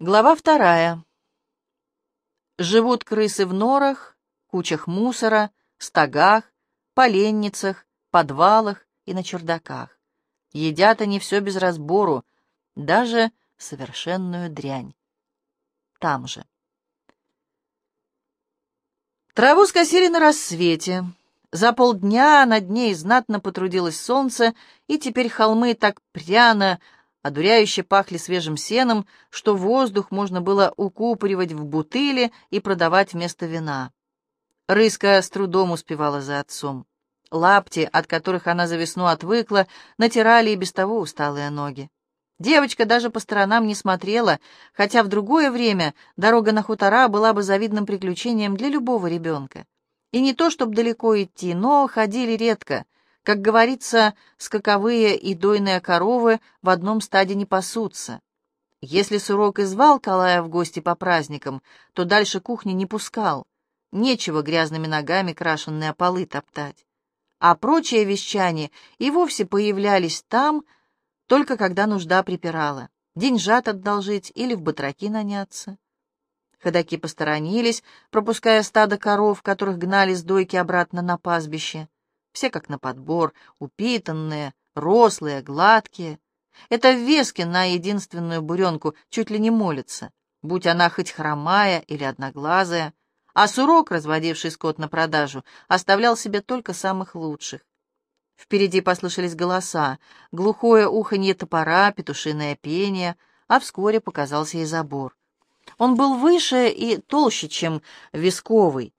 Глава вторая. Живут крысы в норах, кучах мусора, стогах, поленницах, подвалах и на чердаках. Едят они все без разбору, даже совершенную дрянь. Там же. Траву скосили на рассвете. За полдня над ней знатно потрудилось солнце, и теперь холмы так пряно Одуряюще пахли свежим сеном, что воздух можно было укупоривать в бутыли и продавать вместо вина. Рыска с трудом успевала за отцом. Лапти, от которых она за весну отвыкла, натирали и без того усталые ноги. Девочка даже по сторонам не смотрела, хотя в другое время дорога на хутора была бы завидным приключением для любого ребенка. И не то, чтобы далеко идти, но ходили редко, как говорится, скаковые и дойные коровы в одном стаде не пасутся. Если Сурок и звал Калая в гости по праздникам, то дальше кухни не пускал. Нечего грязными ногами крашенные полы топтать. А прочие вещане и вовсе появлялись там, только когда нужда припирала. Деньжат одолжить или в батраки наняться. Ходаки посторонились, пропуская стадо коров, которых гнали с дойки обратно на пастбище. Все как на подбор, упитанные, рослые, гладкие. Это вески на единственную буренку чуть ли не молится, будь она хоть хромая или одноглазая, а сурок, разводивший скот на продажу, оставлял себе только самых лучших. Впереди послышались голоса, глухое уханье топора, петушиное пение, а вскоре показался и забор. Он был выше и толще, чем висковый.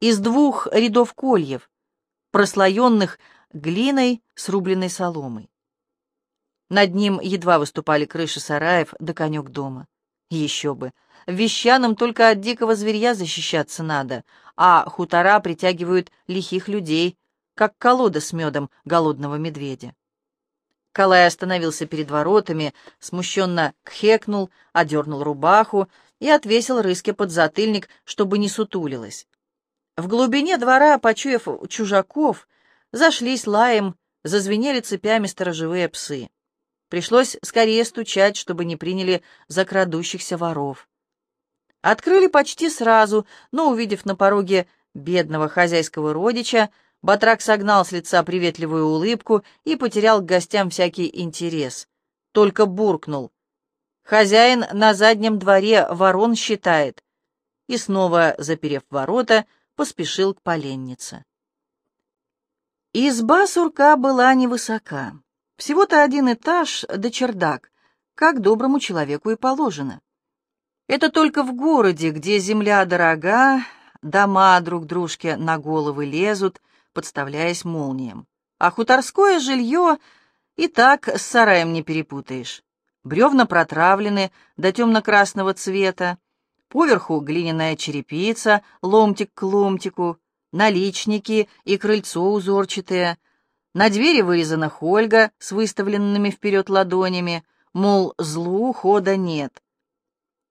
Из двух рядов кольев, прослоенных глиной с рубленной соломой. Над ним едва выступали крыши сараев да конек дома. Еще бы. Вещанам только от дикого зверья защищаться надо, а хутора притягивают лихих людей, как колода с медом голодного медведя. Калай остановился перед воротами, смущенно кхекнул, одернул рубаху и отвесил рыске подзатыльник, чтобы не сутулилась. В глубине двора, почуяв чужаков, зашлись лаем, зазвенели цепями сторожевые псы. Пришлось скорее стучать, чтобы не приняли за крадущихся воров. Открыли почти сразу, но, увидев на пороге бедного хозяйского родича, Батрак согнал с лица приветливую улыбку и потерял к гостям всякий интерес. Только буркнул. «Хозяин на заднем дворе ворон считает». И снова, заперев ворота, поспешил к поленнице. Изба сурка была невысока. Всего-то один этаж да чердак, как доброму человеку и положено. Это только в городе, где земля дорога, дома друг дружке на головы лезут, подставляясь молниям. А хуторское жилье и так с сараем не перепутаешь. Бревна протравлены до темно-красного цвета, Поверху глиняная черепица, ломтик к ломтику, наличники и крыльцо узорчатые. На двери вырезана хольга с выставленными вперед ладонями, мол, злу хода нет.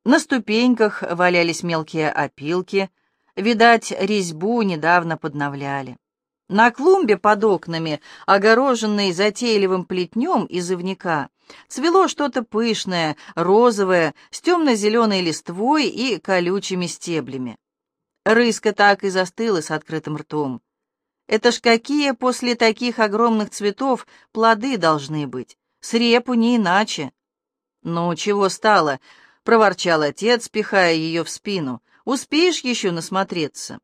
На ступеньках валялись мелкие опилки, видать, резьбу недавно подновляли. На клумбе под окнами, огороженной затейливым плетнем из ивника, цвело что-то пышное, розовое, с темно-зеленой листвой и колючими стеблями. Рыска так и застыла с открытым ртом. Это ж какие после таких огромных цветов плоды должны быть? С репу не иначе. «Ну, чего стало?» — проворчал отец, пихая ее в спину. «Успеешь еще насмотреться?»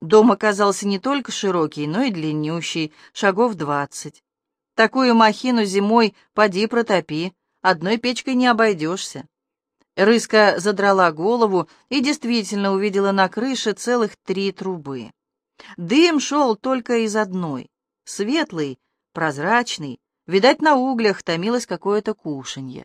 Дом оказался не только широкий, но и длиннющий, шагов двадцать. Такую махину зимой поди протопи, одной печкой не обойдешься. Рыска задрала голову и действительно увидела на крыше целых три трубы. Дым шел только из одной, светлый, прозрачный, видать, на углях томилось какое-то кушанье.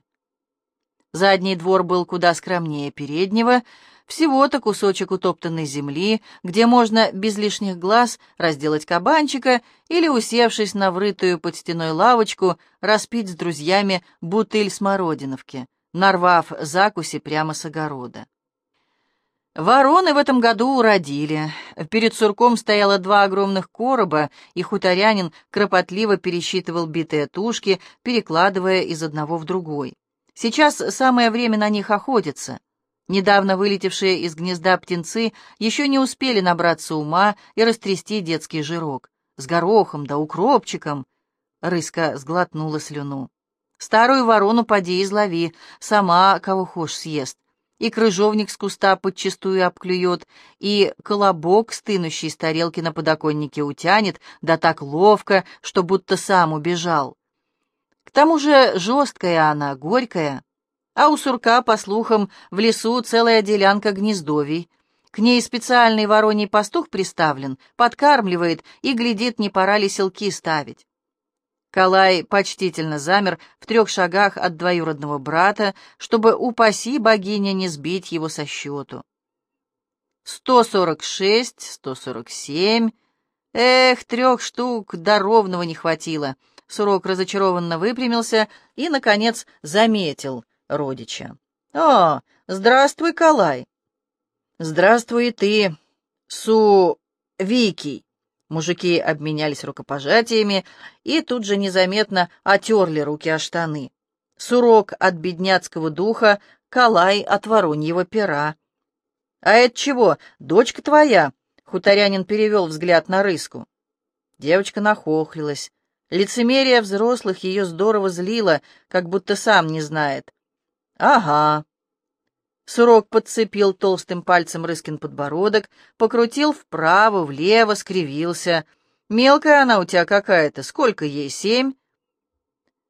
Задний двор был куда скромнее переднего, всего-то кусочек утоптанной земли, где можно без лишних глаз разделать кабанчика или, усевшись на врытую под стеной лавочку, распить с друзьями бутыль смородиновки, нарвав закуси прямо с огорода. Вороны в этом году уродили. Перед сурком стояло два огромных короба, и хуторянин кропотливо пересчитывал битые тушки, перекладывая из одного в другой. Сейчас самое время на них охотиться. Недавно вылетевшие из гнезда птенцы еще не успели набраться ума и растрясти детский жирок. С горохом да укропчиком. Рыска сглотнула слюну. Старую ворону поди излови, сама кого хошь съест. И крыжовник с куста подчистую обклюет, и колобок, стынущий с тарелки на подоконнике, утянет, да так ловко, что будто сам убежал. К тому же жесткая она, горькая. А у сурка, по слухам, в лесу целая делянка гнездовий. К ней специальный вороний пастух приставлен, подкармливает и глядит, не пора ли селки ставить. Калай почтительно замер в трех шагах от двоюродного брата, чтобы, упаси богиня, не сбить его со счету. Сто сорок шесть, сто сорок семь. Эх, трех штук до ровного не хватило — Сурок разочарованно выпрямился и, наконец, заметил родича. «О, здравствуй, Калай!» «Здравствуй ты, Су... Вики!» Мужики обменялись рукопожатиями и тут же незаметно отерли руки о штаны. Сурок от бедняцкого духа, Калай от вороньего пера. «А это чего, дочка твоя?» — хуторянин перевел взгляд на рыску. Девочка нахохлилась. Лицемерие взрослых ее здорово злило, как будто сам не знает. «Ага». Сурок подцепил толстым пальцем Рыскин подбородок, покрутил вправо, влево, скривился. «Мелкая она у тебя какая-то. Сколько ей, семь?»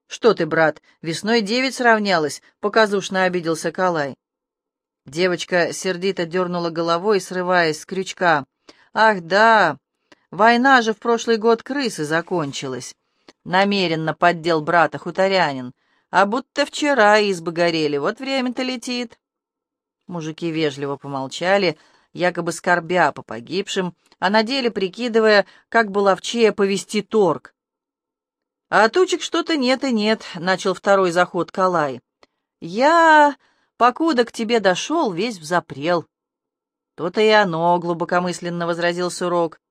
«Что ты, брат, весной девять сравнялась?» — показушно обиделся Калай. Девочка сердито дернула головой, срываясь с крючка. «Ах, да! Война же в прошлый год крысы закончилась. Намеренно поддел брата хуторянин. А будто вчера избы горели, вот время-то летит. Мужики вежливо помолчали, якобы скорбя по погибшим, а на деле прикидывая, как бы ловчее повести торг. «А тучек что-то нет и нет», — начал второй заход Калай. «Я, покуда к тебе дошел, весь взапрел». «То-то и оно», — глубокомысленно возразил Сурок.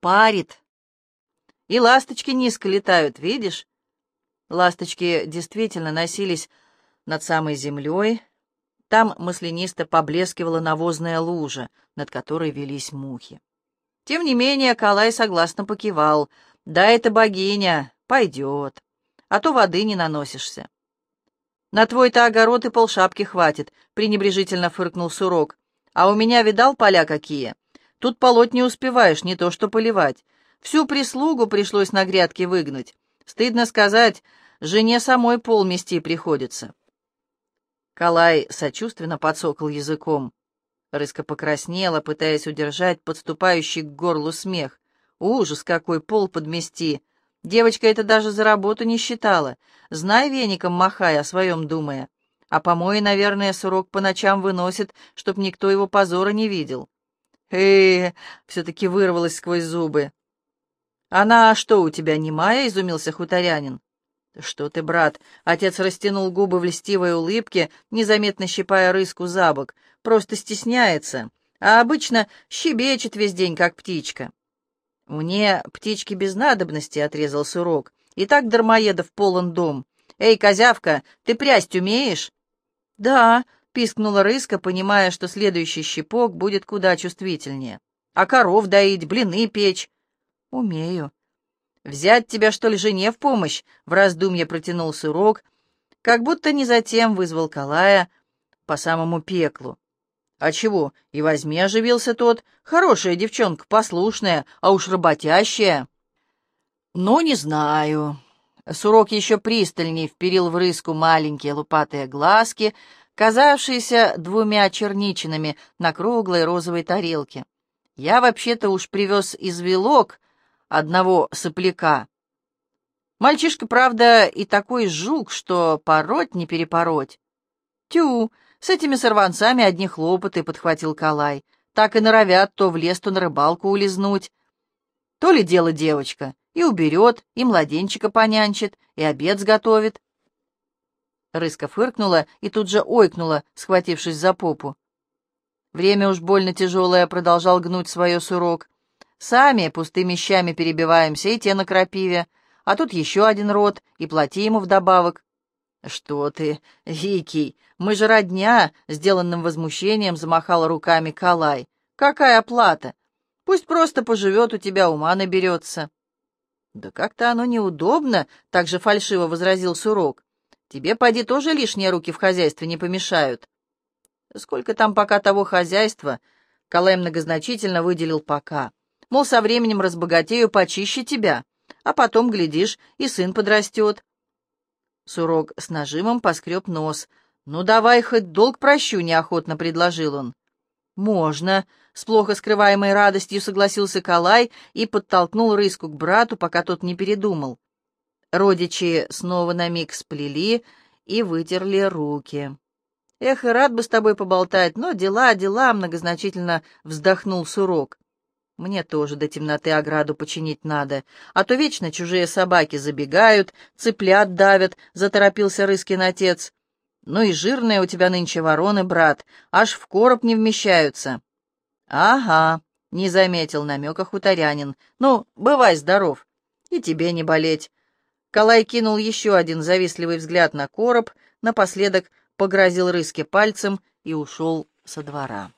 «Парит, и ласточки низко летают, видишь? Ласточки действительно носились над самой землей. Там маслянисто поблескивала навозная лужа, над которой велись мухи. Тем не менее, Калай согласно покивал. «Да, это богиня, пойдет, а то воды не наносишься». «На твой-то огород и полшапки хватит», — пренебрежительно фыркнул Сурок. «А у меня, видал, поля какие? Тут полоть не успеваешь, не то что поливать. Всю прислугу пришлось на грядке выгнать. Стыдно сказать, жене самой пол мести приходится. Калай сочувственно подсокал языком. Рыска покраснела, пытаясь удержать подступающий к горлу смех. Ужас, какой пол подмести! Девочка это даже за работу не считала. Знай веником махай, о своем думая. А помои, наверное, сурок по ночам выносит, чтоб никто его позора не видел. э все-таки вырвалось сквозь зубы. «Она что, у тебя немая?» — изумился хуторянин. «Что ты, брат?» — отец растянул губы в льстивой улыбке, незаметно щипая рыску за бок. «Просто стесняется, а обычно щебечет весь день, как птичка». «Мне птички без надобности», — отрезал сурок. «И так дармоедов полон дом. Эй, козявка, ты прясть умеешь?» «Да», — пискнула рыска, понимая, что следующий щипок будет куда чувствительнее. «А коров доить, блины печь?» «Умею». «Взять тебя, что ли, жене в помощь?» — в раздумье протянул сурок, как будто не затем вызвал Калая по самому пеклу. «А чего? И возьми, оживился тот. Хорошая девчонка, послушная, а уж работящая». «Ну, не знаю». Сурок еще пристальней вперил в рыску маленькие лупатые глазки, казавшиеся двумя черничинами на круглой розовой тарелке. «Я вообще-то уж привез из вилок одного сопляка. Мальчишка, правда, и такой жук, что пороть не перепороть. Тю, с этими сорванцами одни хлопоты, — подхватил Калай. Так и норовят то в лес, то на рыбалку улизнуть. То ли дело девочка, и уберет, и младенчика понянчит, и обед сготовит. Рыска фыркнула и тут же ойкнула, схватившись за попу. Время уж больно тяжелое продолжал гнуть свое сурок. Сами пустыми щами перебиваемся, и те на крапиве, а тут еще один род, и плати ему вдобавок. «Что ты, Викий, мы же родня!» — сделанным возмущением замахала руками Калай. «Какая оплата? Пусть просто поживет у тебя, ума наберется». «Да как-то оно неудобно», — так же фальшиво возразил Сурок. «Тебе, поди, тоже лишние руки в хозяйстве не помешают». «Сколько там пока того хозяйства?» Калай многозначительно выделил «пока». Мол, со временем разбогатею почище тебя, а потом, глядишь, и сын подрастет. Сурок с нажимом поскреб нос. «Ну, давай хоть долг прощу», — неохотно предложил он. «Можно», — с плохо скрываемой радостью согласился Калай и подтолкнул рыску к брату, пока тот не передумал. Родичи снова на миг сплели и вытерли руки. «Эх, и рад бы с тобой поболтать, но дела, дела», — многозначительно вздохнул Сурок. Мне тоже до темноты ограду починить надо, а то вечно чужие собаки забегают, цыплят давят, — заторопился Рыскин отец. Ну и жирные у тебя нынче вороны, брат, аж в короб не вмещаются. Ага, — не заметил намека хуторянин. Ну, бывай здоров. И тебе не болеть. Калай кинул еще один завистливый взгляд на короб, напоследок погрозил Рыске пальцем и ушел со двора.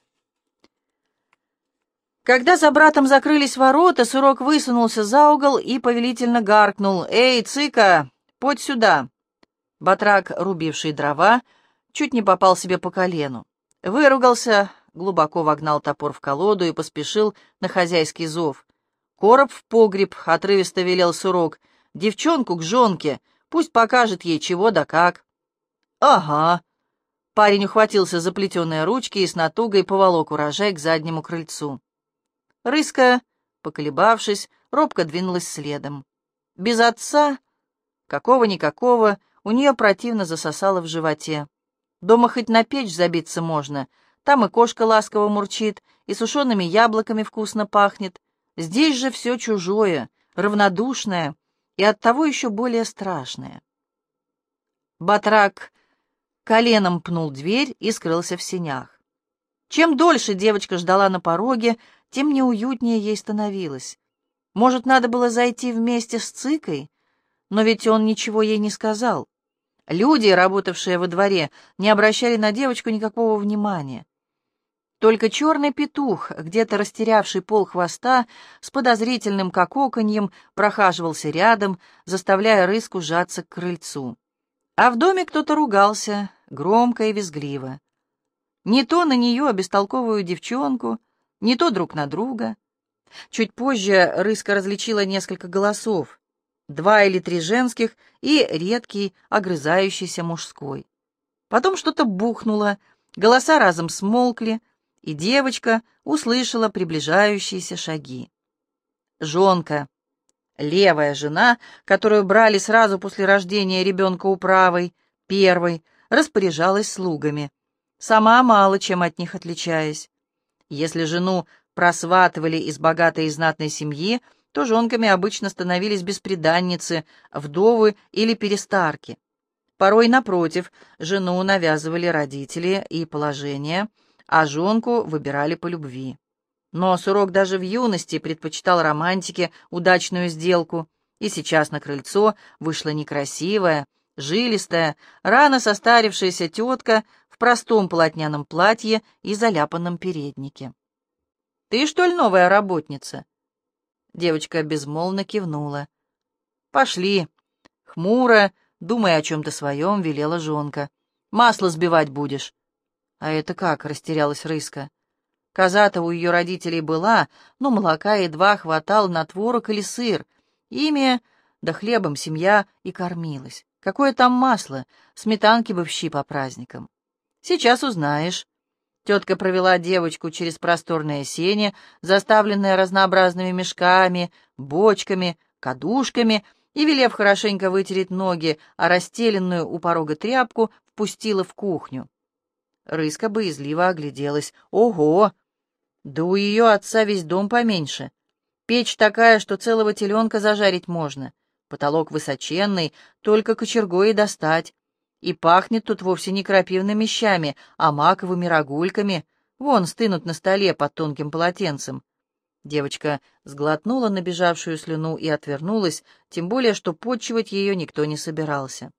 Когда за братом закрылись ворота, Сурок высунулся за угол и повелительно гаркнул. «Эй, цыка, подь сюда!» Батрак, рубивший дрова, чуть не попал себе по колену. Выругался, глубоко вогнал топор в колоду и поспешил на хозяйский зов. «Короб в погреб», — отрывисто велел Сурок. «Девчонку к жонке, пусть покажет ей чего да как». «Ага». Парень ухватился за плетеные ручки и с натугой поволок урожай к заднему крыльцу. Рыска, поколебавшись, робко двинулась следом. Без отца, какого-никакого, у нее противно засосало в животе. Дома хоть на печь забиться можно, там и кошка ласково мурчит, и сушеными яблоками вкусно пахнет. Здесь же все чужое, равнодушное и оттого еще более страшное. Батрак коленом пнул дверь и скрылся в сенях. Чем дольше девочка ждала на пороге, тем неуютнее ей становилось. Может, надо было зайти вместе с Цикой? Но ведь он ничего ей не сказал. Люди, работавшие во дворе, не обращали на девочку никакого внимания. Только черный петух, где-то растерявший пол хвоста, с подозрительным кококаньем прохаживался рядом, заставляя рыску сжаться к крыльцу. А в доме кто-то ругался, громко и визгливо. Не то на нее, бестолковую девчонку, не то друг на друга. Чуть позже Рыска различила несколько голосов, два или три женских и редкий, огрызающийся мужской. Потом что-то бухнуло, голоса разом смолкли, и девочка услышала приближающиеся шаги. Жонка, левая жена, которую брали сразу после рождения ребенка у правой, первой, распоряжалась слугами, сама мало чем от них отличаясь. Если жену просватывали из богатой и знатной семьи, то жонками обычно становились бесприданницы, вдовы или перестарки. Порой, напротив, жену навязывали родители и положение, а жонку выбирали по любви. Но Сурок даже в юности предпочитал романтике удачную сделку, и сейчас на крыльцо вышла некрасивая, жилистая, рано состарившаяся тетка в простом полотняном платье и заляпанном переднике. «Ты, что ли, новая работница?» Девочка безмолвно кивнула. «Пошли!» Хмуро, думая о чем-то своем, велела жонка. «Масло сбивать будешь». «А это как?» — растерялась Рыска. Коза-то у ее родителей была, но молока едва хватало на творог или сыр. Ими, да хлебом семья и кормилась. Какое там масло, сметанки бы в щи по праздникам. Сейчас узнаешь. Тетка провела девочку через просторное сене, заставленное разнообразными мешками, бочками, кадушками, и, велев хорошенько вытереть ноги, а расстеленную у порога тряпку впустила в кухню. Рыска боязливо огляделась. «Ого! Да у ее отца весь дом поменьше. Печь такая, что целого теленка зажарить можно. Потолок высоченный, только кочергой и достать. И пахнет тут вовсе не крапивными щами, а маковыми рогульками. Вон стынут на столе под тонким полотенцем. Девочка сглотнула набежавшую слюну и отвернулась, тем более, что подчивать ее никто не собирался.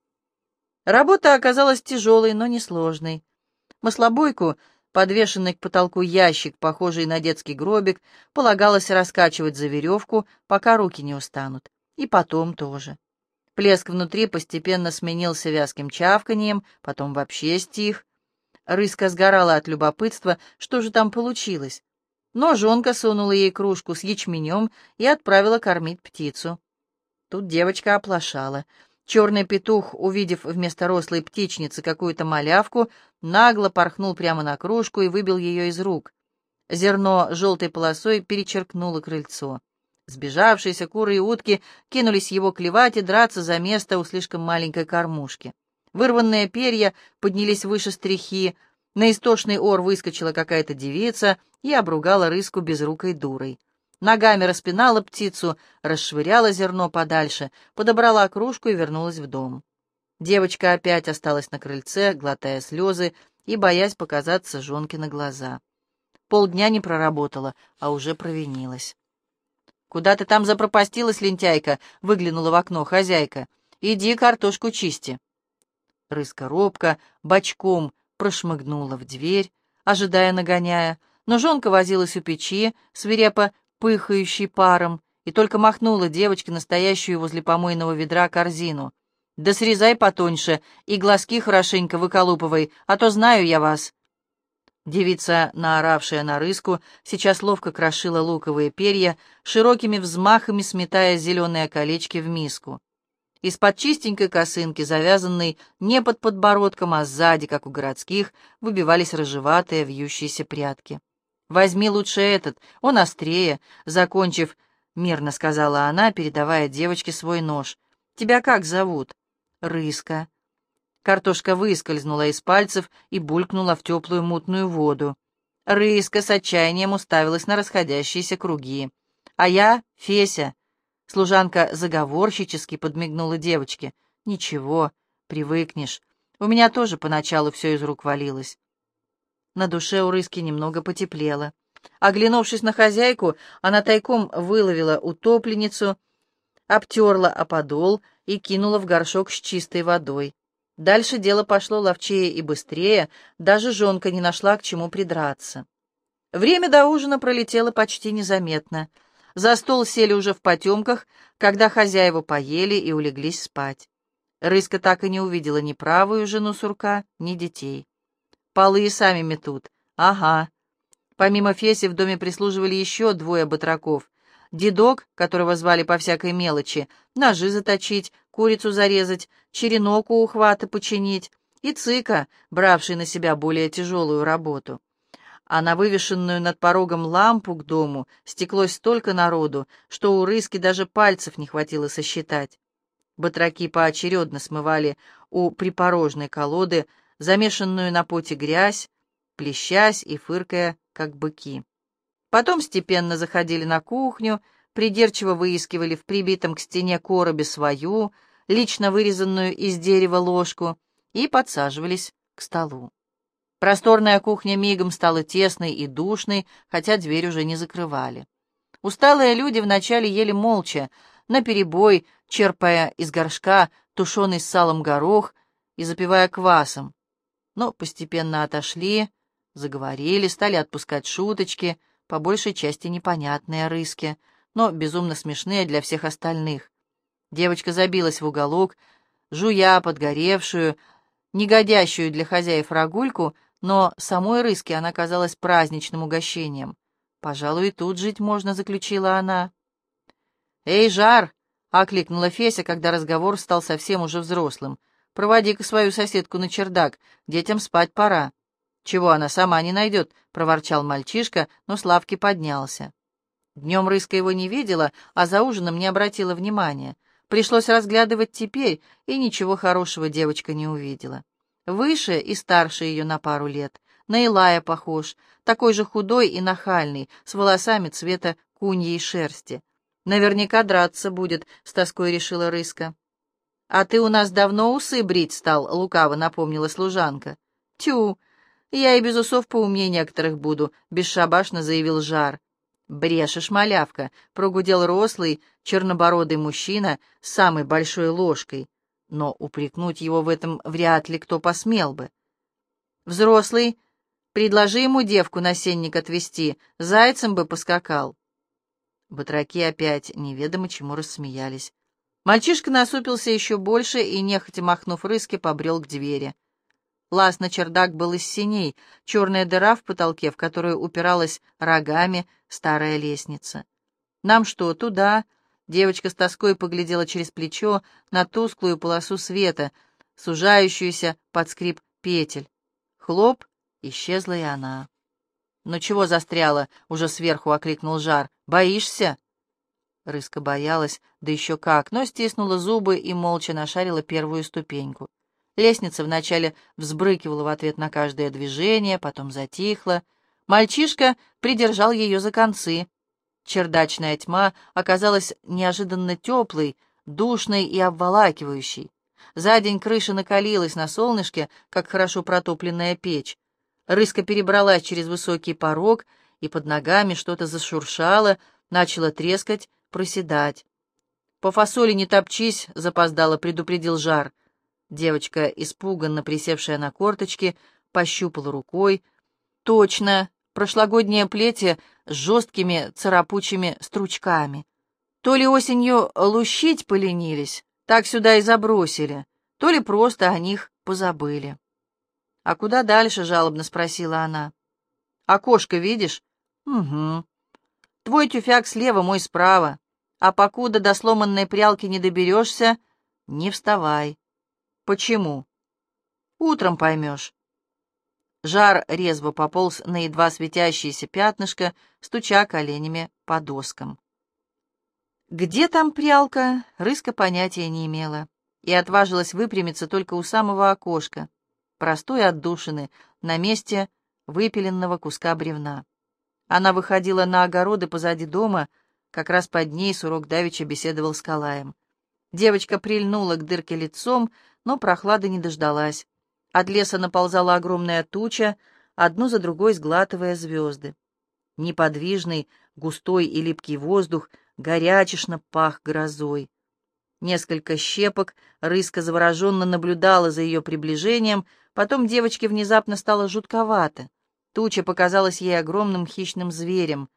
Работа оказалась тяжелой, но несложной. Маслобойку, подвешенный к потолку ящик, похожий на детский гробик, полагалось раскачивать за веревку, пока руки не устанут. И потом тоже. Плеск внутри постепенно сменился вязким чавканием, потом вообще стих. Рыска сгорала от любопытства, что же там получилось. Но жонка сунула ей кружку с ячменем и отправила кормить птицу. Тут девочка оплошала. Черный петух, увидев вместо рослой птичницы какую-то малявку, нагло порхнул прямо на кружку и выбил ее из рук. Зерно желтой полосой перечеркнуло крыльцо. Сбежавшиеся куры и утки кинулись его клевать и драться за место у слишком маленькой кормушки. Вырванные перья поднялись выше стрихи, на истошный ор выскочила какая-то девица и обругала рыску безрукой дурой. Ногами распинала птицу, расшвыряла зерно подальше, подобрала кружку и вернулась в дом. Девочка опять осталась на крыльце, глотая слезы и боясь показаться жонке на глаза. Полдня не проработала, а уже провинилась. «Куда ты там запропастилась, лентяйка?» — выглянула в окно хозяйка. «Иди картошку чисти». Рыска робко, бочком прошмыгнула в дверь, ожидая нагоняя, но жонка возилась у печи, свирепо пыхающий паром, и только махнула девочке настоящую возле помойного ведра корзину. «Да срезай потоньше и глазки хорошенько выколупывай, а то знаю я вас». Девица, наоравшая на рыску, сейчас ловко крошила луковые перья, широкими взмахами сметая зеленые колечки в миску. Из-под чистенькой косынки, завязанной не под подбородком, а сзади, как у городских, выбивались рыжеватые вьющиеся прядки. «Возьми лучше этот, он острее», — закончив, мирно сказала она, передавая девочке свой нож. «Тебя как зовут?» «Рыска». Картошка выскользнула из пальцев и булькнула в теплую мутную воду. Рыска с отчаянием уставилась на расходящиеся круги. «А я — Феся». Служанка заговорщически подмигнула девочке. «Ничего, привыкнешь. У меня тоже поначалу все из рук валилось. На душе у рыски немного потеплело. Оглянувшись на хозяйку, она тайком выловила утопленницу, обтерла о подол и кинула в горшок с чистой водой. Дальше дело пошло ловчее и быстрее, даже жонка не нашла к чему придраться. Время до ужина пролетело почти незаметно. За стол сели уже в потемках, когда хозяева поели и улеглись спать. Рыска так и не увидела ни правую жену сурка, ни детей. Полы и сами метут. Ага. Помимо Феси в доме прислуживали еще двое батраков. Дедок, которого звали по всякой мелочи, ножи заточить, курицу зарезать, черенок у ухвата починить, и цыка, бравший на себя более тяжелую работу. А на вывешенную над порогом лампу к дому стеклось столько народу, что у рыски даже пальцев не хватило сосчитать. Батраки поочередно смывали у припорожной колоды замешанную на поте грязь, плещась и фыркая, как быки. Потом степенно заходили на кухню, придирчиво выискивали в прибитом к стене коробе свою, лично вырезанную из дерева ложку, и подсаживались к столу. Просторная кухня мигом стала тесной и душной, хотя дверь уже не закрывали. Усталые люди вначале ели молча, наперебой, черпая из горшка тушеный с салом горох и запивая квасом, но постепенно отошли, заговорили, стали отпускать шуточки, по большей части непонятные рыски, но безумно смешные для всех остальных. Девочка забилась в уголок, жуя подгоревшую, негодящую для хозяев рагульку, но самой рыске она казалась праздничным угощением. «Пожалуй, и тут жить можно», — заключила она. «Эй, Жар!» — окликнула Феся, когда разговор стал совсем уже взрослым. Проводи-ка свою соседку на чердак, детям спать пора». «Чего она сама не найдет?» — проворчал мальчишка, но Славки поднялся. Днем Рыска его не видела, а за ужином не обратила внимания. Пришлось разглядывать теперь, и ничего хорошего девочка не увидела. Выше и старше ее на пару лет. На Илая похож, такой же худой и нахальный, с волосами цвета куньей шерсти. Наверняка драться будет, с тоской решила Рыска. «А ты у нас давно усы брить стал», — лукаво напомнила служанка. «Тю, я и без усов поумнее некоторых буду», — бесшабашно заявил Жар. «Брешешь, малявка», — прогудел рослый, чернобородый мужчина с самой большой ложкой. но упрекнуть его в этом вряд ли кто посмел бы. Взрослый, предложи ему девку на сенник отвезти, зайцем бы поскакал. Батраки опять неведомо чему рассмеялись. Мальчишка насупился еще больше и, нехотя махнув рыски, побрел к двери. Лаз на чердак был из синей, черная дыра в потолке, в которую упиралась рогами старая лестница. «Нам что, туда?» Девочка с тоской поглядела через плечо на тусклую полосу света, сужающуюся под скрип петель. Хлоп, исчезла и она. «Ну чего застряла?» — уже сверху окликнул Жар. «Боишься?» Рыска боялась, да еще как, но стиснула зубы и молча нашарила первую ступеньку. Лестница вначале взбрыкивала в ответ на каждое движение, потом затихла. Мальчишка придержал ее за концы. Чердачная тьма оказалась неожиданно теплой, душной и обволакивающей. За день крыша накалилась на солнышке, как хорошо протопленная печь. Рыска перебралась через высокий порог, и под ногами что-то зашуршало, начало трескать, проседать. «По фасоли не топчись», — запоздало предупредил жар. Девочка, испуганно присевшая на корточки, пощупала рукой. «Точно, прошлогоднее плетье с жесткими царапучими стручками. То ли осенью лущить поленились, так сюда и забросили, то ли просто о них позабыли». «А куда дальше?» — жалобно спросила она. «Окошко видишь?» «Угу. Твой тюфяк слева, мой справа. А покуда до сломанной прялки не доберешься, не вставай. Почему? Утром поймешь. Жар резво пополз на едва светящееся пятнышко, стуча коленями по доскам. Где там прялка, Рыска понятия не имела и отважилась выпрямиться только у самого окошка, простой отдушины, на месте выпиленного куска бревна. Она выходила на огороды позади дома, как раз под ней Сурок Давича беседовал с Калаем. Девочка прильнула к дырке лицом, но прохлады не дождалась. От леса наползала огромная туча, одну за другой сглатывая звезды. Неподвижный, густой и липкий воздух горячечно пах грозой. Несколько щепок рыска завороженно наблюдала за ее приближением, потом девочке внезапно стало жутковато. Туча показалась ей огромным хищным зверем.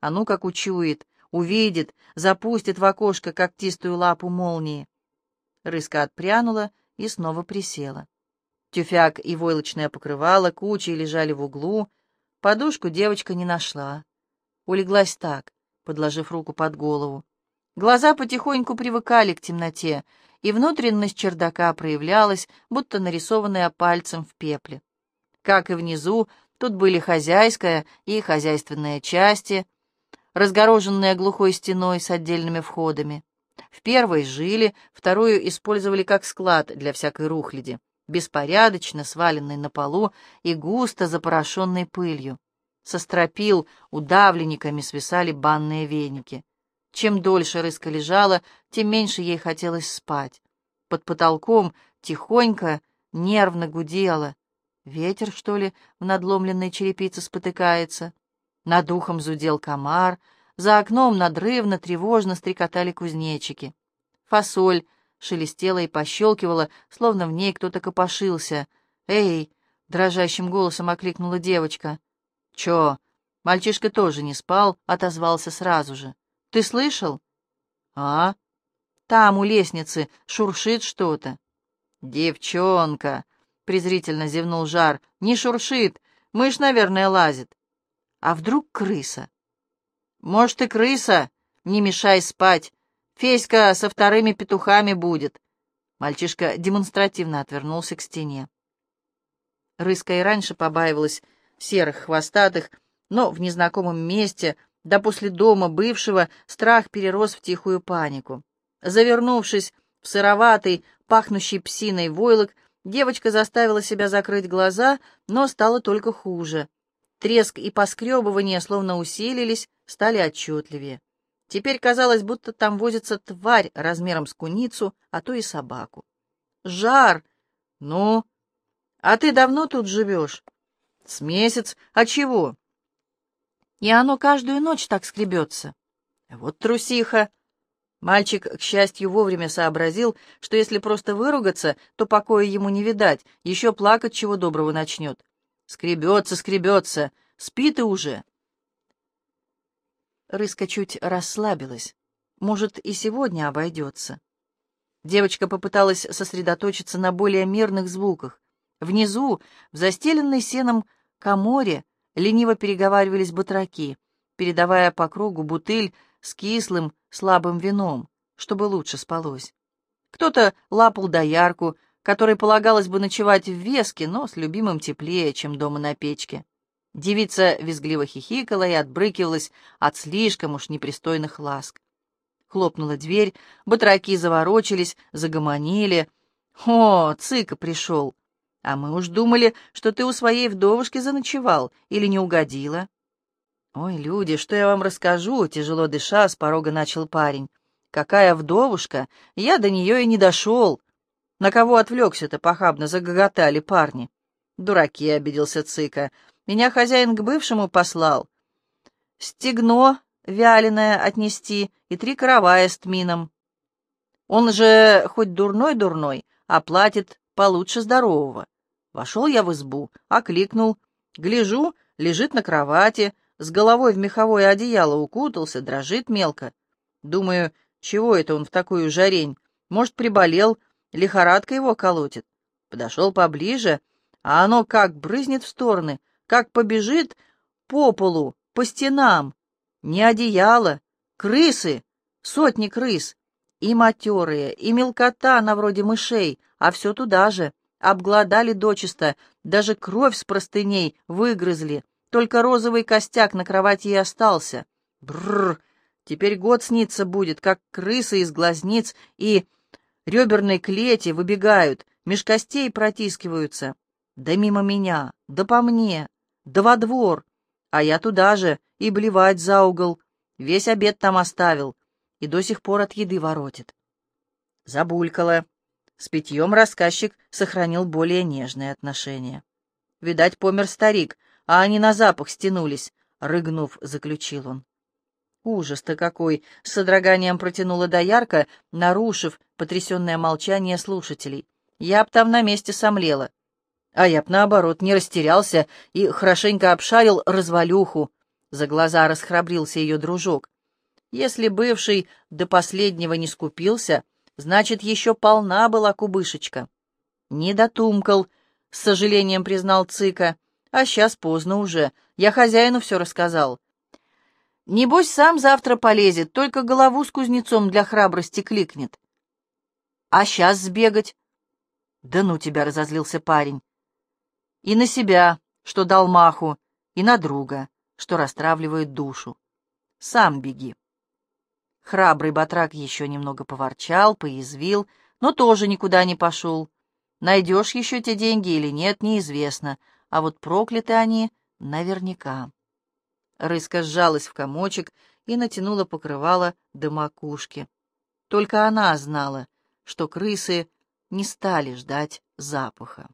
А ну как учует, увидит, запустит в окошко когтистую лапу молнии. Рыска отпрянула и снова присела. Тюфяк и войлочное покрывало кучей лежали в углу. Подушку девочка не нашла. Улеглась так, подложив руку под голову. Глаза потихоньку привыкали к темноте, и внутренность чердака проявлялась, будто нарисованная пальцем в пепле. Как и внизу, Тут были хозяйская и хозяйственная части, разгороженные глухой стеной с отдельными входами. В первой жили, вторую использовали как склад для всякой рухляди, беспорядочно сваленной на полу и густо запорошенной пылью. Со стропил удавленниками свисали банные веники. Чем дольше рыска лежала, тем меньше ей хотелось спать. Под потолком тихонько, нервно гудело, Ветер, что ли, в надломленной черепице спотыкается? Над ухом зудел комар, за окном надрывно, тревожно стрекотали кузнечики. Фасоль шелестела и пощелкивала, словно в ней кто-то копошился. «Эй!» — дрожащим голосом окликнула девочка. «Чё?» Мальчишка тоже не спал, отозвался сразу же. «Ты слышал?» «А?» «Там, у лестницы, шуршит что-то». «Девчонка!» — презрительно зевнул Жар. «Не шуршит. Мышь, наверное, лазит. А вдруг крыса?» «Может, и крыса. Не мешай спать. Феська со вторыми петухами будет». Мальчишка демонстративно отвернулся к стене. Рыска и раньше побаивалась серых хвостатых, но в незнакомом месте, да после дома бывшего, страх перерос в тихую панику. Завернувшись в сыроватый, пахнущий псиной войлок, Девочка заставила себя закрыть глаза, но стало только хуже. Треск и поскребывание словно усилились, стали отчетливее. Теперь казалось, будто там возится тварь размером с куницу, а то и собаку. «Жар! Ну? А ты давно тут живешь?» «С месяц. А чего?» «И оно каждую ночь так скребется». «Вот трусиха!» Мальчик, к счастью, вовремя сообразил, что если просто выругаться, то покоя ему не видать, еще плакать чего доброго начнет. Скребется, скребется, спит и уже. Рыска чуть расслабилась. Может, и сегодня обойдется. Девочка попыталась сосредоточиться на более мирных звуках. Внизу, в застеленной сеном коморе, лениво переговаривались батраки, передавая по кругу бутыль с кислым, слабым вином, чтобы лучше спалось. Кто-то лапал доярку, которой полагалось бы ночевать в веске, но с любимым теплее, чем дома на печке. Девица визгливо хихикала и отбрыкивалась от слишком уж непристойных ласк. Хлопнула дверь, батраки заворочились, загомонили. «О, Цыка пришел! А мы уж думали, что ты у своей вдовушки заночевал или не угодила». «Ой, люди, что я вам расскажу?» — тяжело дыша, с порога начал парень. «Какая вдовушка! Я до нее и не дошел!» «На кого отвлекся-то?» — похабно загоготали парни. «Дураки!» — обиделся Цыка. «Меня хозяин к бывшему послал. Стегно вяленое отнести и три каравая с тмином. Он же хоть дурной-дурной, а платит получше здорового. Вошел я в избу, окликнул. Гляжу, лежит на кровати, с головой в меховое одеяло укутался, дрожит мелко. Думаю, чего это он в такую жарень? Может, приболел, лихорадка его колотит. Подошел поближе, а оно как брызнет в стороны, как побежит по полу, по стенам. Не одеяло, крысы, сотни крыс, и матерые, и мелкота на вроде мышей, а все туда же. Обглодали дочисто, даже кровь с простыней выгрызли, только розовый костяк на кровати и остался. Бррр! Теперь год снится будет, как крысы из глазниц и реберной клети выбегают, меж костей протискиваются. Да мимо меня, да по мне, да во двор. А я туда же и блевать за угол. Весь обед там оставил и до сих пор от еды воротит. Забулькала. С питьем рассказчик сохранил более нежные отношения. Видать, помер старик, а они на запах стянулись, — рыгнув, заключил он. Ужас-то какой! — с содроганием протянула доярка, нарушив потрясенное молчание слушателей. Я б там на месте сомлела. А я б, наоборот, не растерялся и хорошенько обшарил развалюху. За глаза расхрабрился ее дружок. Если бывший до последнего не скупился, значит, еще полна была кубышечка. Не дотумкал, с сожалением признал Цыка. А сейчас поздно уже. Я хозяину все рассказал. Небось, сам завтра полезет, только голову с кузнецом для храбрости кликнет. А сейчас сбегать? Да ну тебя, разозлился парень. И на себя, что дал маху, и на друга, что расстравливает душу. Сам беги. Храбрый батрак еще немного поворчал, поязвил, но тоже никуда не пошел. Найдешь еще те деньги или нет, неизвестно, а вот прокляты они наверняка. Рыска сжалась в комочек и натянула покрывало до макушки. Только она знала, что крысы не стали ждать запаха.